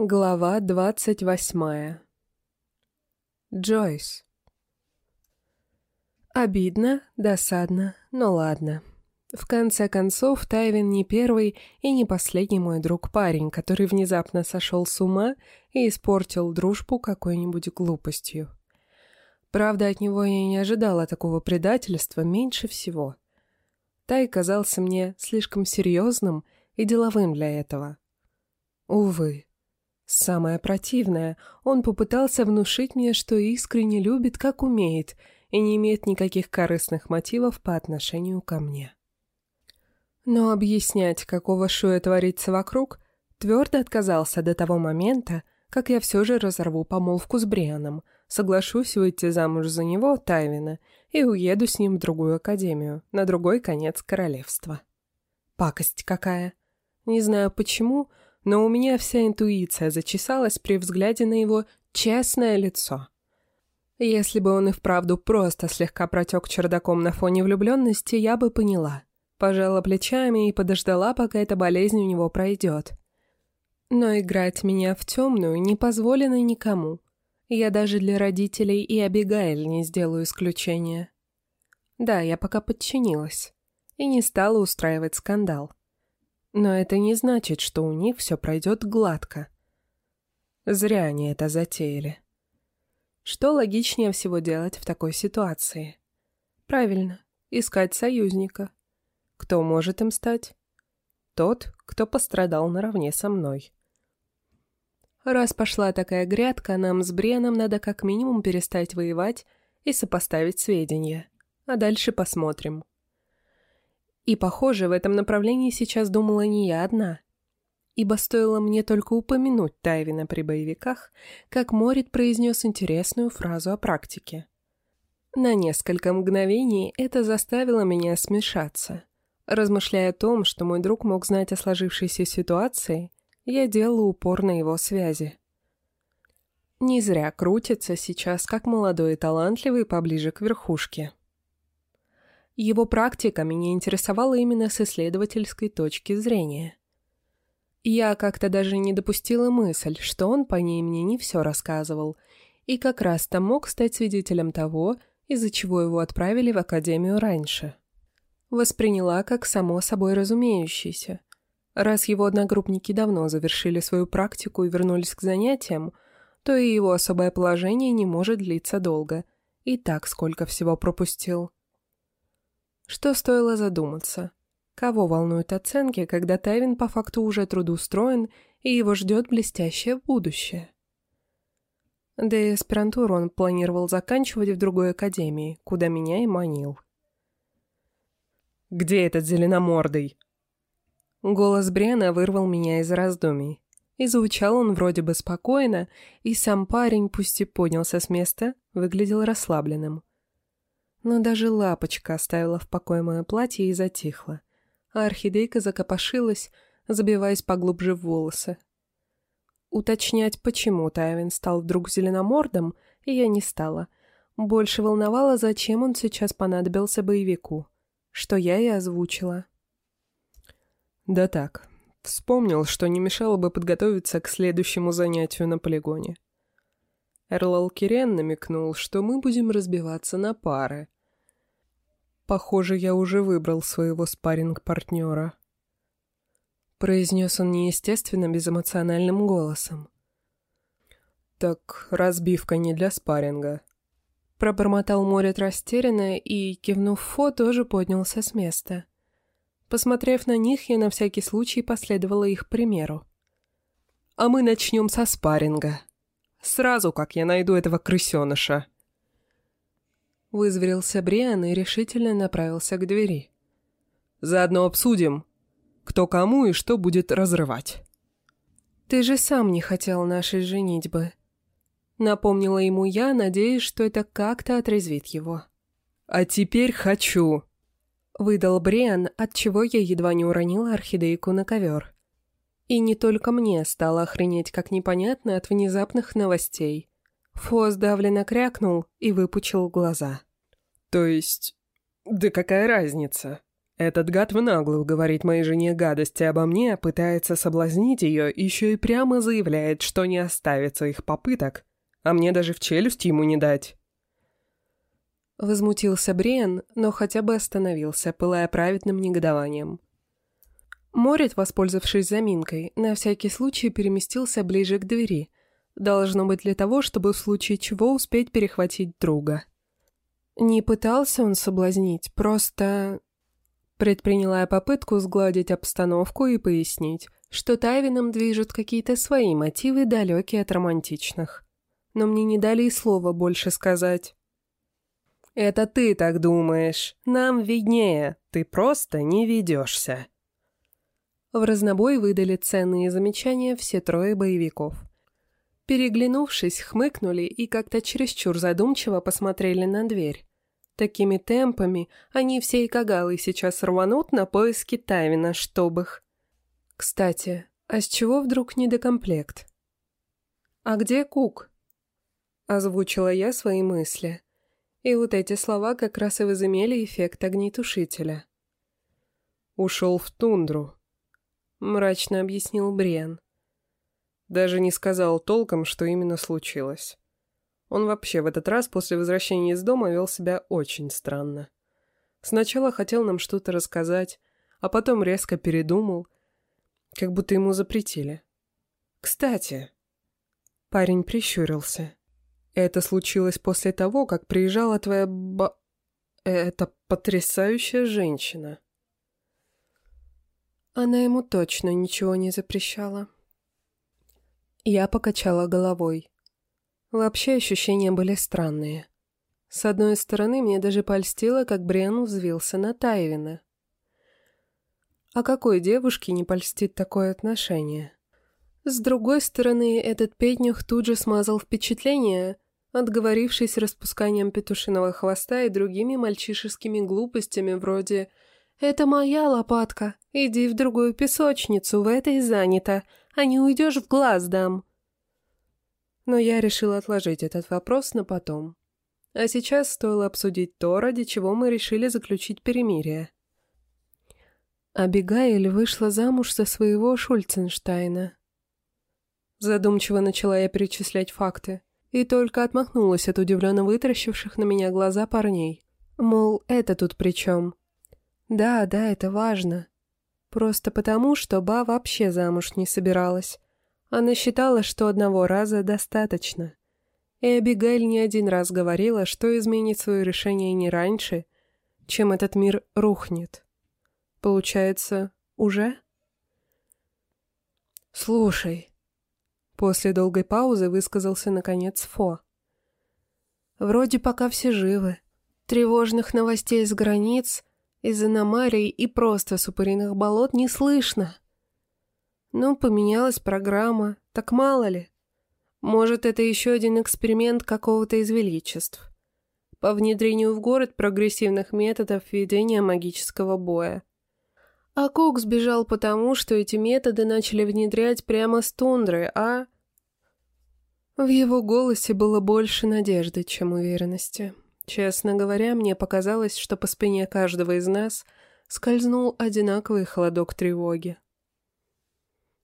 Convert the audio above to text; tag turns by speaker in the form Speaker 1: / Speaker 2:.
Speaker 1: Глава двадцать восьмая. Джойс. Обидно, досадно, но ладно. В конце концов, Тайвин не первый и не последний мой друг-парень, который внезапно сошел с ума и испортил дружбу какой-нибудь глупостью. Правда, от него я не ожидала такого предательства меньше всего. Тай казался мне слишком серьезным и деловым для этого. Увы. Самое противное, он попытался внушить мне, что искренне любит, как умеет, и не имеет никаких корыстных мотивов по отношению ко мне. Но объяснять, какого шуя творится вокруг, твердо отказался до того момента, как я все же разорву помолвку с Брианом, соглашусь выйти замуж за него, Тайвина, и уеду с ним в другую академию, на другой конец королевства. Пакость какая. Не знаю почему, но у меня вся интуиция зачесалась при взгляде на его честное лицо. Если бы он и вправду просто слегка протек чердаком на фоне влюбленности, я бы поняла. Пожала плечами и подождала, пока эта болезнь у него пройдет. Но играть меня в темную не позволено никому. Я даже для родителей и Абигайль не сделаю исключения. Да, я пока подчинилась. И не стала устраивать скандал. Но это не значит, что у них все пройдет гладко. Зря они это затеяли. Что логичнее всего делать в такой ситуации? Правильно, искать союзника. Кто может им стать? Тот, кто пострадал наравне со мной. Раз пошла такая грядка, нам с Бреном надо как минимум перестать воевать и сопоставить сведения. А дальше посмотрим. И, похоже, в этом направлении сейчас думала не я одна. Ибо стоило мне только упомянуть Тайвина при боевиках, как Морит произнес интересную фразу о практике. На несколько мгновений это заставило меня смешаться. Размышляя о том, что мой друг мог знать о сложившейся ситуации, я делала упор на его связи. Не зря крутится сейчас, как молодой и талантливый, поближе к верхушке. Его практика меня интересовала именно с исследовательской точки зрения. Я как-то даже не допустила мысль, что он по ней мне не все рассказывал, и как раз-то мог стать свидетелем того, из-за чего его отправили в академию раньше. Восприняла как само собой разумеющееся. Раз его одногруппники давно завершили свою практику и вернулись к занятиям, то и его особое положение не может длиться долго. И так сколько всего пропустил. Что стоило задуматься? Кого волнуют оценки, когда Тайвин по факту уже трудоустроен и его ждет блестящее будущее? Да и аспирантуру он планировал заканчивать в другой академии, куда меня и манил.
Speaker 2: «Где этот зеленомордый?»
Speaker 1: Голос Брена вырвал меня из раздумий. И звучал он вроде бы спокойно, и сам парень, пусть и поднялся с места, выглядел расслабленным но даже лапочка оставила в покое мое платье и затихла, а орхидейка закопошилась, забиваясь поглубже в волосы. Уточнять, почему Тайвин стал вдруг зеленомордом, я не стала. Больше волновало, зачем он сейчас понадобился боевику, что я и озвучила.
Speaker 2: Да так, вспомнил, что не мешало бы подготовиться к следующему занятию на полигоне. Эрлал Кирен намекнул, что мы будем разбиваться на пары, Похоже, я уже выбрал своего спарринг-партнера. Произнес он неестественно безэмоциональным голосом. Так разбивка не для спарринга.
Speaker 1: Пробормотал Морет растерянно и, кивнув Фо, тоже поднялся с места. Посмотрев на них, я на всякий случай последовала их примеру.
Speaker 2: «А мы начнем со спарринга. Сразу, как я найду этого крысеныша».
Speaker 1: Вызверился Бриан и решительно направился к двери.
Speaker 2: «Заодно обсудим, кто кому и что будет разрывать».
Speaker 1: «Ты же сам не хотел нашей женитьбы», — напомнила ему я, надеясь, что это как-то отрезвит его.
Speaker 2: «А теперь хочу», —
Speaker 1: выдал Бриан, отчего я едва не уронила орхидейку на ковер. И не только мне стало охренеть как непонятно от внезапных новостей. Фо сдавленно крякнул и выпучил глаза.
Speaker 2: «То есть... Да какая разница? Этот гад в наглую говорит моей жене гадости обо мне, пытается соблазнить ее, еще и прямо заявляет, что не оставит своих попыток, а мне даже в челюсть ему не дать.
Speaker 1: Возмутился Бриан, но хотя бы остановился, пылая праведным негодованием. Морит, воспользовавшись заминкой, на всякий случай переместился ближе к двери. Должно быть для того, чтобы в случае чего успеть перехватить друга. Не пытался он соблазнить, просто... Предприняла я попытку сгладить обстановку и пояснить, что Тайвином движут какие-то свои мотивы, далекие от романтичных. Но мне не дали и слова больше сказать.
Speaker 2: «Это ты так думаешь. Нам виднее. Ты просто не ведешься».
Speaker 1: В разнобой выдали ценные замечания все трое боевиков. Переглянувшись, хмыкнули и как-то чересчур задумчиво посмотрели на дверь. Такими темпами они всей Кагалы сейчас рванут на поиски Тавина, чтоб их... Кстати, а с чего вдруг недокомплект? «А где Кук?» Озвучила я свои мысли. И вот эти слова как раз и возымели эффект огнетушителя.
Speaker 2: «Ушел в тундру», — мрачно объяснил Бриан. Даже не сказал толком, что именно случилось. Он вообще в этот раз после возвращения из дома вел себя очень странно. Сначала хотел нам что-то рассказать, а потом резко передумал, как будто ему запретили. «Кстати...» Парень прищурился. Это случилось после того, как приезжала твоя ба... Это потрясающая женщина.
Speaker 1: Она ему точно ничего не запрещала. Я покачала головой. Вообще ощущения были странные. С одной стороны, мне даже польстило, как Бриан взвился на Тайвина. А какой девушке не польстит такое отношение? С другой стороны, этот Петнюх тут же смазал впечатление, отговорившись распусканием петушиного хвоста и другими мальчишескими глупостями вроде «Это моя лопатка, иди в другую песочницу, в этой занято, а не уйдешь в глаз дам». Но я решила отложить этот вопрос на потом. А сейчас стоило обсудить то, ради чего мы решили заключить перемирие. Абигаэль вышла замуж за своего Шульценштейна. Задумчиво начала я перечислять факты и только отмахнулась от удивленно вытаращивших на меня глаза парней. Мол, это тут при чем? Да, да, это важно. Просто потому, что Ба вообще замуж не собиралась. Она считала, что одного раза достаточно. И Абигайль не один раз говорила, что изменит свое решение не раньше, чем этот мир рухнет. Получается, уже? «Слушай», После долгой паузы высказался, наконец, Фо. «Вроде пока все живы. Тревожных новостей с границ, из аномалий и просто супыриных болот не слышно. Ну, поменялась программа, так мало ли. Может, это еще один эксперимент какого-то из величеств. По внедрению в город прогрессивных методов ведения магического боя. А Кук сбежал потому, что эти методы начали внедрять прямо с тундры, а... В его голосе было больше надежды, чем уверенности. Честно говоря, мне показалось, что по спине каждого из нас скользнул одинаковый холодок тревоги.